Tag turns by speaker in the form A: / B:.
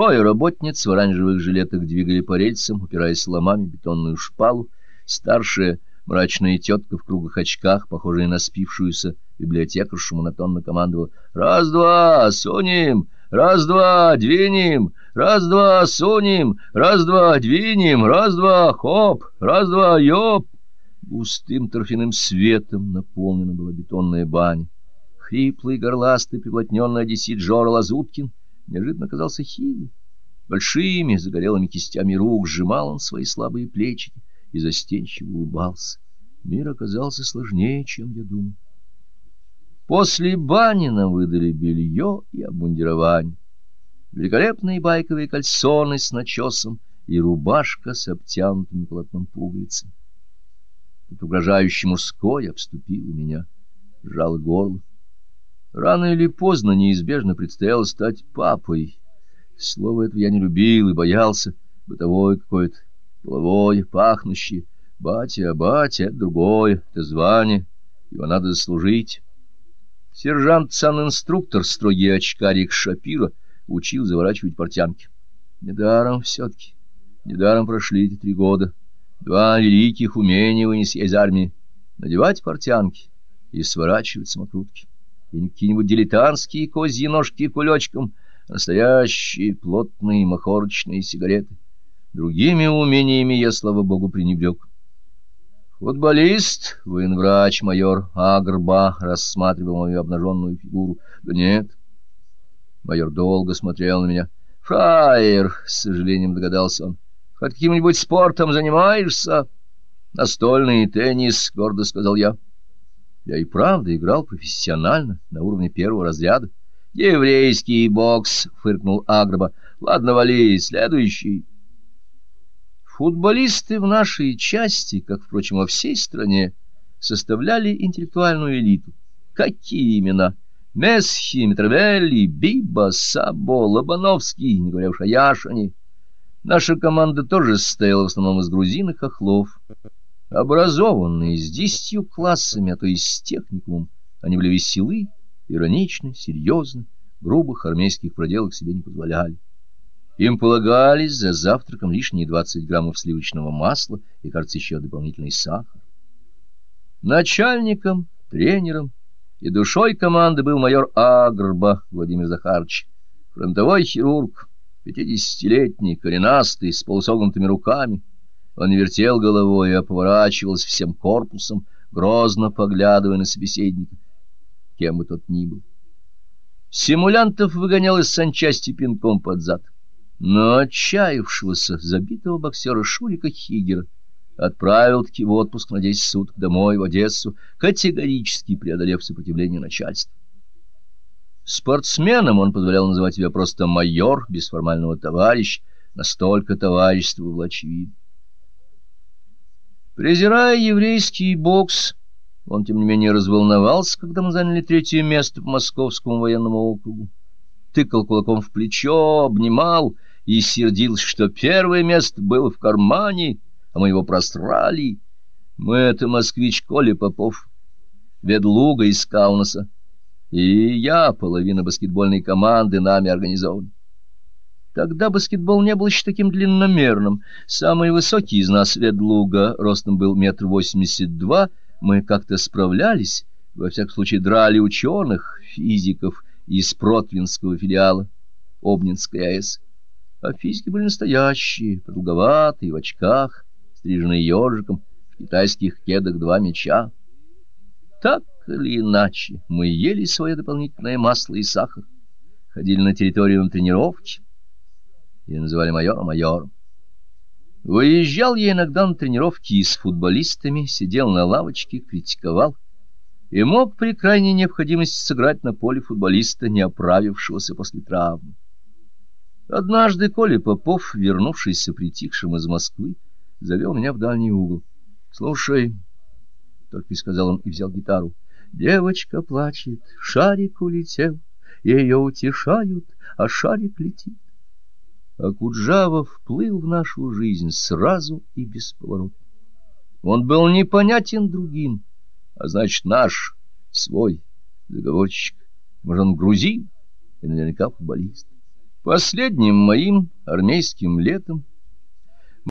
A: Трое работниц в оранжевых жилетах двигали по рельсам, упираясь ломами бетонную шпалу. Старшая мрачная тетка в круглых очках, похожая на спившуюся библиотекаршу, монотонно командовала «Раз-два, сунем! Раз-два, двинем! Раз-два, сунем! Раз-два, двинем! Раз-два, хоп! Раз-два, ёп!» Густым торфяным светом наполнена была бетонная баня. Хриплый, горластый, приплотненный одессит Жора Лазуткин неожиданно оказался хилым. Большими загорелыми кистями рук сжимал он свои слабые плечики и застенчиво улыбался. Мир оказался сложнее, чем я думал. После бани нам выдали белье и обмундирование. Великолепные байковые кальсоны с начесом и рубашка с обтянутым полотном пуговицами. Тут угрожающий мужской обступил меня, сжал горло. Рано или поздно неизбежно предстояло стать папой. Слово это я не любил и боялся, бытовое какое-то, половое, пахнущее. Батя, батя — это другое, это звание, его надо заслужить. Сержант-сан-инструктор, строгий очкарик Шапира, учил заворачивать портянки. Недаром все-таки, недаром прошли эти три года. Два великих умения вынес из армии — надевать портянки и сворачивать самокрутки и не какие-нибудь дилетантские козьи ножки кулечком, а настоящие плотные махорочные сигареты. Другими умениями я, слава богу, пренебрег. Футболист, военврач, майор Агрба рассматривал мою обнаженную фигуру. Да нет. Майор долго смотрел на меня. Фраер, с сожалением догадался он. Хоть каким-нибудь спортом занимаешься? Настольный теннис, гордо сказал я. Я и правда играл профессионально, на уровне первого разряда. «Еврейский бокс!» — фыркнул Агроба. «Ладно, вали, следующий». Футболисты в нашей части, как, впрочем, во всей стране, составляли интеллектуальную элиту. Какие имена? Месхи, Митровелли, Биба, Сабо, Лобановский, не говоря уж о Яшине. Наша команда тоже состояла в основном из грузин и хохлов. Образованные, с десятью классами, а то и с техникумом, они были веселы, ироничны, серьезны, грубых армейских проделок себе не позволяли. Им полагались за завтраком лишние 20 граммов сливочного масла и, кажется, еще дополнительный сахар. Начальником, тренером и душой команды был майор Агрба Владимир Захарович, фронтовой хирург, пятидесятилетний, коренастый, с полусогнутыми руками, он вертел головой, а поворачивался всем корпусом, грозно поглядывая на собеседника, кем бы тот ни был. Симулянтов выгонял из санчасти пинком под зад, но отчаявшегося, забитого боксера Шурика Хигера отправил-таки в отпуск на десять суток домой в Одессу, категорически преодолев сопротивление начальства. Спортсменом он позволял называть себя просто майор, без формального товарищ, настолько товарищество было очевидно. Презирая еврейский бокс, он, тем не менее, разволновался, когда мы заняли третье место по Московскому военному округу. Тыкал кулаком в плечо, обнимал и сердился, что первое место было в кармане, а мы его просрали. Мы — это москвич Коля Попов, ведлуга из Каунаса, и я, половина баскетбольной команды, нами организован. Тогда баскетбол не был еще таким длинномерным. Самый высокий из нас, Ведлуга, ростом был метр восемьдесят два. Мы как-то справлялись, во всяком случае драли ученых, физиков из Протвинского филиала Обнинской АЭС. А физики были настоящие, продолговатые, в очках, стриженные ежиком, в китайских кедах два меча. Так или иначе, мы ели свое дополнительное масло и сахар, ходили на территорию на тренировки, и называли майора майором. Выезжал я иногда на тренировки с футболистами, сидел на лавочке, критиковал и мог при крайней необходимости сыграть на поле футболиста, не оправившегося после травмы. Однажды Коля Попов, вернувшийся притихшим из Москвы, завел меня в дальний угол. — Слушай, — только и сказал он и взял гитару, — девочка плачет, шарик улетел, ее утешают, а шарик летит. А Куджава вплыл в нашу жизнь сразу и бесповоротно. Он был непонятен другим, а значит, наш, свой, договорчик. Может, он грузин и наверняка футболист. Последним моим армейским летом